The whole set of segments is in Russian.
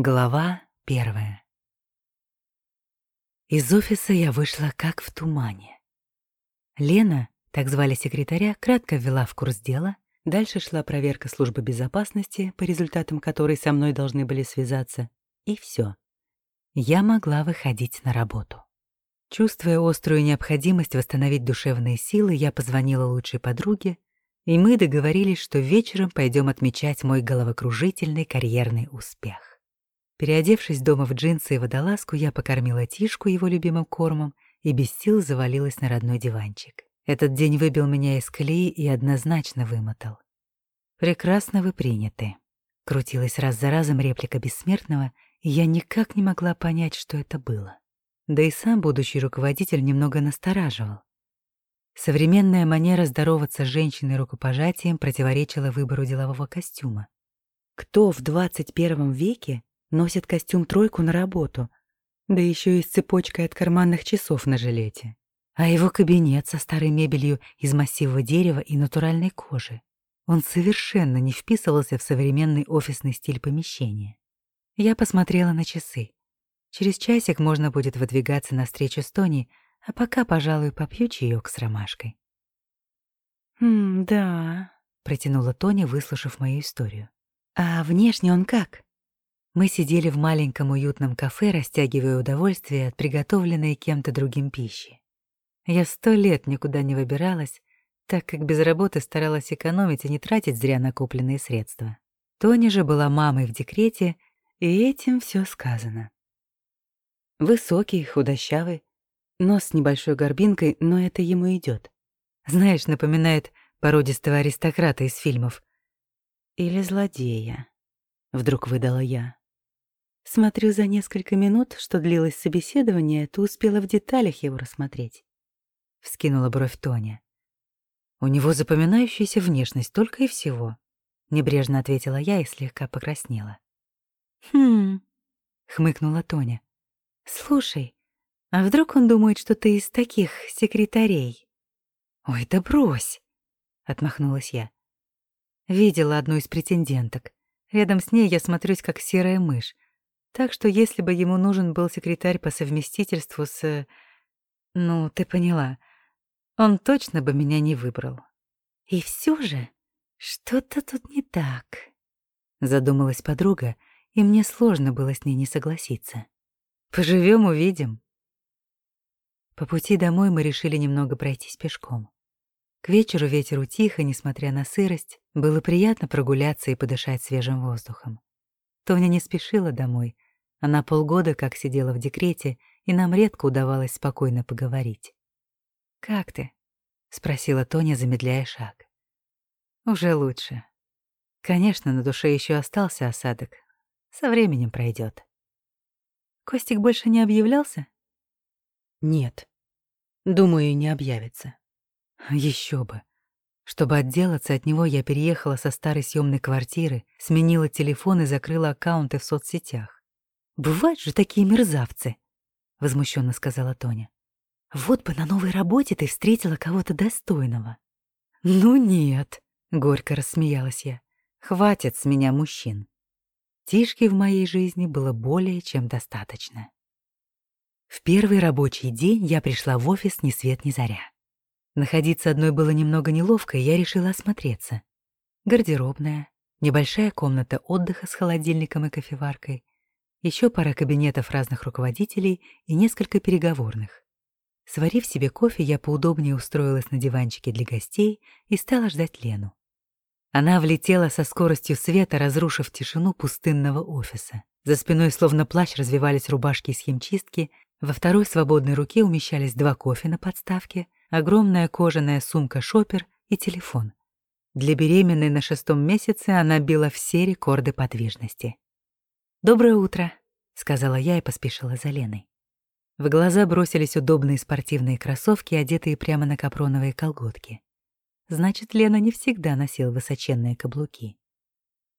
Глава первая. Из офиса я вышла как в тумане. Лена, так звали секретаря, кратко ввела в курс дела, дальше шла проверка службы безопасности, по результатам которой со мной должны были связаться, и все. Я могла выходить на работу. Чувствуя острую необходимость восстановить душевные силы, я позвонила лучшей подруге, и мы договорились, что вечером пойдем отмечать мой головокружительный карьерный успех. Переодевшись дома в джинсы и водолазку, я покормила Тишку его любимым кормом и без сил завалилась на родной диванчик. Этот день выбил меня из колеи и однозначно вымотал. «Прекрасно вы приняты», — крутилась раз за разом реплика бессмертного, и я никак не могла понять, что это было. Да и сам будущий руководитель немного настораживал. Современная манера здороваться с женщиной рукопожатием противоречила выбору делового костюма. Кто в 21 веке Носит костюм-тройку на работу, да еще и с цепочкой от карманных часов на жилете. А его кабинет со старой мебелью из массивного дерева и натуральной кожи. Он совершенно не вписывался в современный офисный стиль помещения. Я посмотрела на часы. Через часик можно будет выдвигаться навстречу с Тони, а пока, пожалуй, попью чаек с ромашкой. «Хм, да», — протянула Тоня, выслушав мою историю. «А внешне он как?» Мы сидели в маленьком уютном кафе, растягивая удовольствие от приготовленной кем-то другим пищи. Я сто лет никуда не выбиралась, так как без работы старалась экономить и не тратить зря накопленные средства. Тони же была мамой в декрете, и этим все сказано. Высокий, худощавый, нос с небольшой горбинкой, но это ему идет. Знаешь, напоминает породистого аристократа из фильмов. Или злодея, вдруг выдала я. Смотрю, за несколько минут, что длилось собеседование, ты успела в деталях его рассмотреть. Вскинула бровь Тоня. У него запоминающаяся внешность только и всего. Небрежно ответила я и слегка покраснела. «Хм...» — хмыкнула Тоня. «Слушай, а вдруг он думает, что ты из таких секретарей?» «Ой, да брось!» — отмахнулась я. Видела одну из претенденток. Рядом с ней я смотрюсь, как серая мышь. Так что если бы ему нужен был секретарь по совместительству с... Ну, ты поняла. Он точно бы меня не выбрал. И все же что-то тут не так. Задумалась подруга, и мне сложно было с ней не согласиться. Поживем, увидим. По пути домой мы решили немного пройтись пешком. К вечеру ветер утих, и, несмотря на сырость, было приятно прогуляться и подышать свежим воздухом. Тоня не спешила домой. Она полгода как сидела в декрете, и нам редко удавалось спокойно поговорить. «Как ты?» — спросила Тоня, замедляя шаг. «Уже лучше. Конечно, на душе еще остался осадок. Со временем пройдет. Костик больше не объявлялся? Нет. Думаю, не объявится. Еще бы. Чтобы отделаться от него, я переехала со старой съемной квартиры, сменила телефон и закрыла аккаунты в соцсетях. «Бывают же такие мерзавцы!» — возмущенно сказала Тоня. «Вот бы на новой работе ты встретила кого-то достойного». «Ну нет», — горько рассмеялась я. «Хватит с меня мужчин. Тишки в моей жизни было более чем достаточно». В первый рабочий день я пришла в офис ни свет ни заря. Находиться одной было немного неловко, и я решила осмотреться. Гардеробная, небольшая комната отдыха с холодильником и кофеваркой, еще пара кабинетов разных руководителей и несколько переговорных. Сварив себе кофе, я поудобнее устроилась на диванчике для гостей и стала ждать Лену. Она влетела со скоростью света, разрушив тишину пустынного офиса. За спиной словно плащ развивались рубашки из химчистки, во второй свободной руке умещались два кофе на подставке — огромная кожаная сумка-шопер и телефон. Для беременной на шестом месяце она била все рекорды подвижности. «Доброе утро», — сказала я и поспешила за Леной. В глаза бросились удобные спортивные кроссовки, одетые прямо на капроновые колготки. Значит, Лена не всегда носила высоченные каблуки.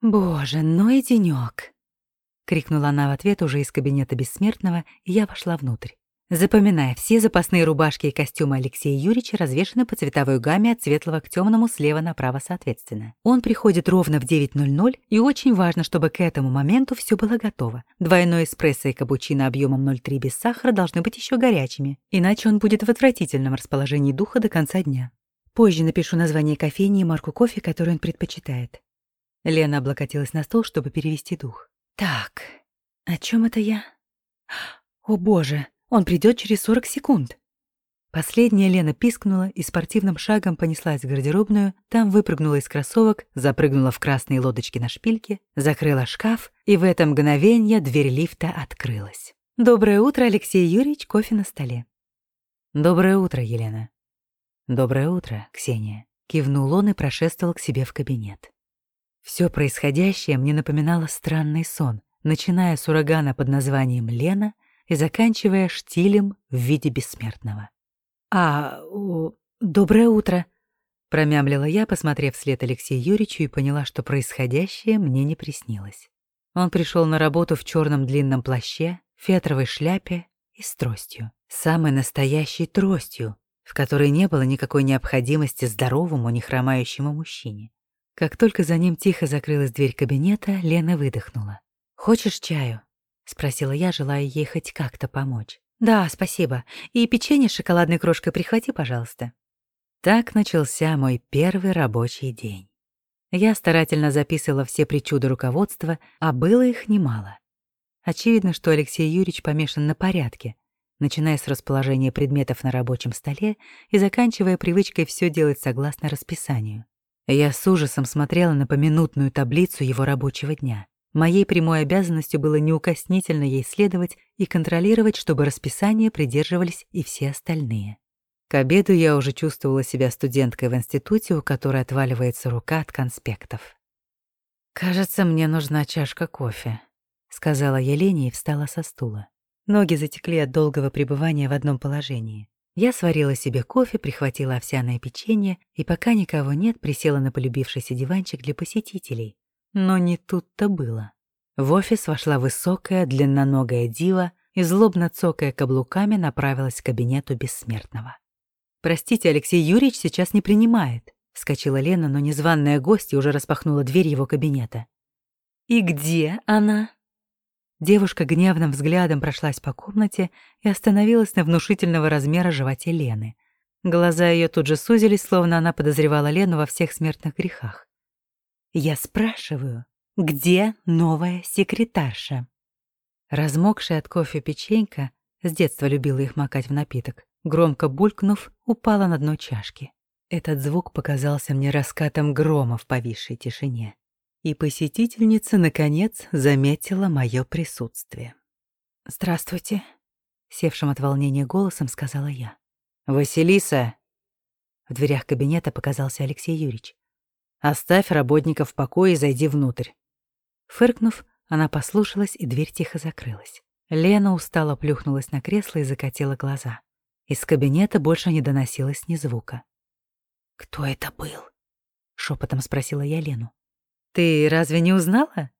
«Боже, ну и денёк!» — крикнула она в ответ уже из кабинета бессмертного, и я вошла внутрь. Запоминая, все запасные рубашки и костюмы Алексея Юрьевича развешаны по цветовой гамме от светлого к темному слева направо соответственно. Он приходит ровно в 9.00, и очень важно, чтобы к этому моменту все было готово. Двойной эспрессо и капучино объемом 0,3 без сахара должны быть еще горячими, иначе он будет в отвратительном расположении духа до конца дня. Позже напишу название кофейни и марку кофе, который он предпочитает. Лена облокотилась на стол, чтобы перевести дух. Так, о чем это я? О боже! Он придет через 40 секунд. Последняя Лена пискнула и спортивным шагом понеслась в гардеробную, там выпрыгнула из кроссовок, запрыгнула в красные лодочки на шпильке, закрыла шкаф, и в это мгновение дверь лифта открылась. «Доброе утро, Алексей Юрьевич, кофе на столе». «Доброе утро, Елена». «Доброе утро, Ксения», — кивнул он и прошествовал к себе в кабинет. Все происходящее мне напоминало странный сон, начиная с урагана под названием «Лена», и заканчивая штилем в виде бессмертного. «А, о, доброе утро!» — промямлила я, посмотрев вслед Алексею Юрьевичу и поняла, что происходящее мне не приснилось. Он пришел на работу в черном длинном плаще, фетровой шляпе и с тростью. Самой настоящей тростью, в которой не было никакой необходимости здоровому, не хромающему мужчине. Как только за ним тихо закрылась дверь кабинета, Лена выдохнула. «Хочешь чаю?» — спросила я, желая ей хоть как-то помочь. «Да, спасибо. И печенье с шоколадной крошкой прихвати, пожалуйста». Так начался мой первый рабочий день. Я старательно записывала все причуды руководства, а было их немало. Очевидно, что Алексей Юрьевич помешан на порядке, начиная с расположения предметов на рабочем столе и заканчивая привычкой все делать согласно расписанию. Я с ужасом смотрела на поминутную таблицу его рабочего дня. Моей прямой обязанностью было неукоснительно ей следовать и контролировать, чтобы расписание придерживались и все остальные. К обеду я уже чувствовала себя студенткой в институте, у которой отваливается рука от конспектов. «Кажется, мне нужна чашка кофе», — сказала я Лене и встала со стула. Ноги затекли от долгого пребывания в одном положении. Я сварила себе кофе, прихватила овсяное печенье и, пока никого нет, присела на полюбившийся диванчик для посетителей. Но не тут-то было. В офис вошла высокая, длинноногая дива и, злобно цокая каблуками, направилась к кабинету бессмертного. «Простите, Алексей Юрьевич сейчас не принимает», — вскочила Лена, но незваная гостья уже распахнула дверь его кабинета. «И где она?» Девушка гневным взглядом прошлась по комнате и остановилась на внушительного размера животе Лены. Глаза ее тут же сузились, словно она подозревала Лену во всех смертных грехах. Я спрашиваю, где новая секретарша? Размокшая от кофе печенька, с детства любила их макать в напиток, громко булькнув, упала на дно чашки. Этот звук показался мне раскатом грома в повисшей тишине. И посетительница, наконец, заметила мое присутствие. «Здравствуйте», — севшим от волнения голосом сказала я. «Василиса!» В дверях кабинета показался Алексей Юрьевич. Оставь работников в покое и зайди внутрь». Фыркнув, она послушалась, и дверь тихо закрылась. Лена устало плюхнулась на кресло и закатила глаза. Из кабинета больше не доносилось ни звука. «Кто это был?» — шепотом спросила я Лену. «Ты разве не узнала?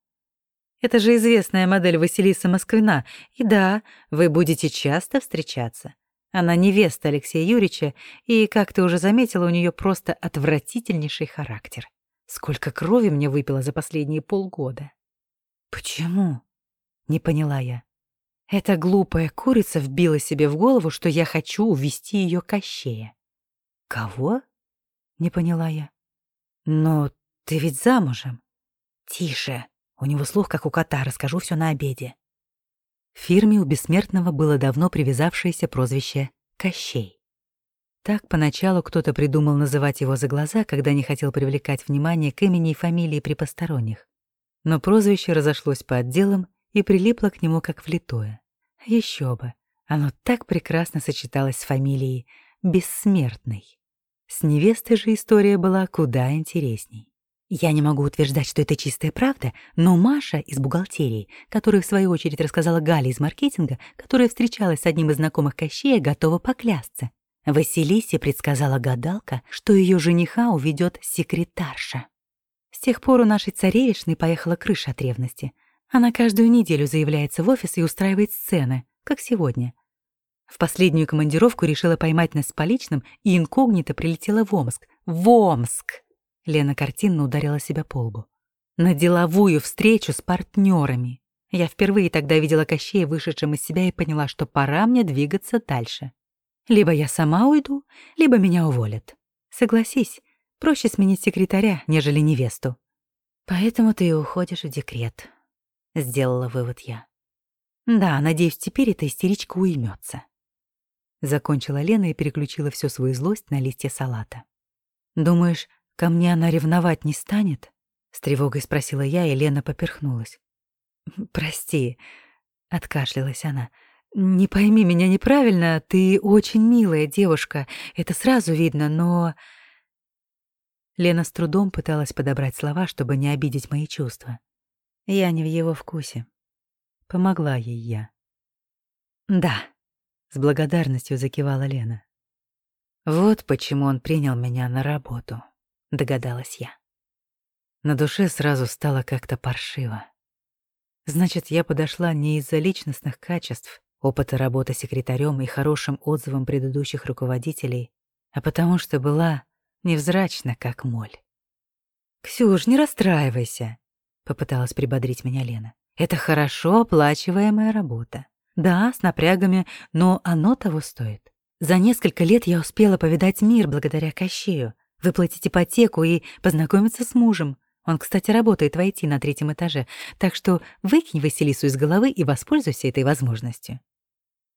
Это же известная модель Василиса Москвина. И да, вы будете часто встречаться. Она невеста Алексея Юрьевича, и, как ты уже заметила, у нее просто отвратительнейший характер. Сколько крови мне выпило за последние полгода. Почему? Не поняла я. Эта глупая курица вбила себе в голову, что я хочу увести ее Кощея. Кого? Не поняла я. Но ты ведь замужем. Тише. У него слух, как у кота, расскажу все на обеде. В фирме у Бессмертного было давно привязавшееся прозвище «Кощей». Так поначалу кто-то придумал называть его за глаза, когда не хотел привлекать внимание к имени и фамилии при посторонних. Но прозвище разошлось по отделам и прилипло к нему как влитое. Еще бы, оно так прекрасно сочеталось с фамилией «Бессмертный». С невестой же история была куда интересней. Я не могу утверждать, что это чистая правда, но Маша из бухгалтерии, которая в свою очередь рассказала Гале из маркетинга, которая встречалась с одним из знакомых Кощея, готова поклясться. Василисе предсказала гадалка, что ее жениха уведет секретарша. С тех пор у нашей царевишны поехала крыша от ревности. Она каждую неделю заявляется в офис и устраивает сцены, как сегодня. В последнюю командировку решила поймать нас с поличным и инкогнито прилетела в Омск. В Омск! Лена картинно ударила себя по лбу. На деловую встречу с партнерами. Я впервые тогда видела Кощея вышедшим из себя и поняла, что пора мне двигаться дальше. Либо я сама уйду, либо меня уволят. Согласись, проще сменить секретаря, нежели невесту. Поэтому ты и уходишь в декрет, — сделала вывод я. Да, надеюсь, теперь эта истеричка уймется. Закончила Лена и переключила всю свою злость на листья салата. «Думаешь, ко мне она ревновать не станет?» С тревогой спросила я, и Лена поперхнулась. «Прости», — откашлялась она. «Не пойми меня неправильно, ты очень милая девушка, это сразу видно, но...» Лена с трудом пыталась подобрать слова, чтобы не обидеть мои чувства. Я не в его вкусе. Помогла ей я. «Да», — с благодарностью закивала Лена. «Вот почему он принял меня на работу», — догадалась я. На душе сразу стало как-то паршиво. Значит, я подошла не из-за личностных качеств, опыта работы секретарем и хорошим отзывом предыдущих руководителей, а потому что была невзрачна, как моль. «Ксюш, не расстраивайся», — попыталась прибодрить меня Лена. «Это хорошо оплачиваемая работа. Да, с напрягами, но оно того стоит. За несколько лет я успела повидать мир благодаря Кощею, выплатить ипотеку и познакомиться с мужем. Он, кстати, работает в IT на третьем этаже, так что выкинь Василису из головы и воспользуйся этой возможностью.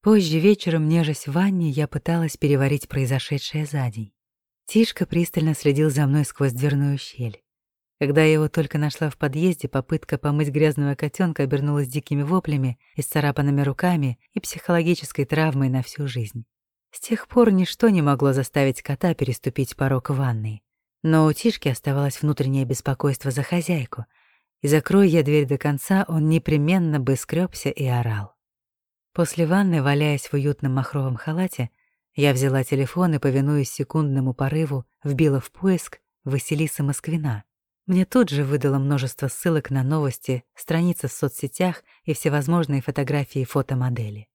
Позже вечером, нежась в ванне, я пыталась переварить произошедшее за день. Тишка пристально следил за мной сквозь дверную щель. Когда я его только нашла в подъезде, попытка помыть грязного котенка обернулась дикими воплями, исцарапанными руками и психологической травмой на всю жизнь. С тех пор ничто не могло заставить кота переступить порог ванной. Но у Тишки оставалось внутреннее беспокойство за хозяйку, и закрой я дверь до конца, он непременно бы скрёбся и орал. После ванны, валяясь в уютном махровом халате, я взяла телефон и, повинуясь секундному порыву, вбила в поиск Василиса Москвина. Мне тут же выдало множество ссылок на новости, страницы в соцсетях и всевозможные фотографии фотомодели.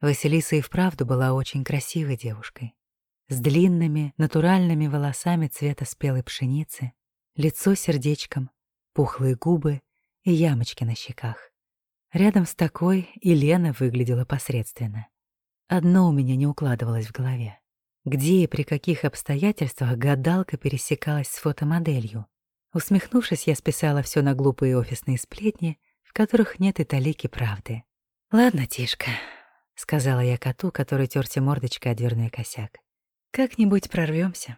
Василиса и вправду была очень красивой девушкой с длинными, натуральными волосами цвета спелой пшеницы, лицо сердечком, пухлые губы и ямочки на щеках. Рядом с такой и Лена выглядела посредственно. Одно у меня не укладывалось в голове. Где и при каких обстоятельствах гадалка пересекалась с фотомоделью? Усмехнувшись, я списала все на глупые офисные сплетни, в которых нет и талики правды. «Ладно, Тишка», — сказала я коту, который терся мордочкой о дверной косяк. Как-нибудь прорвемся.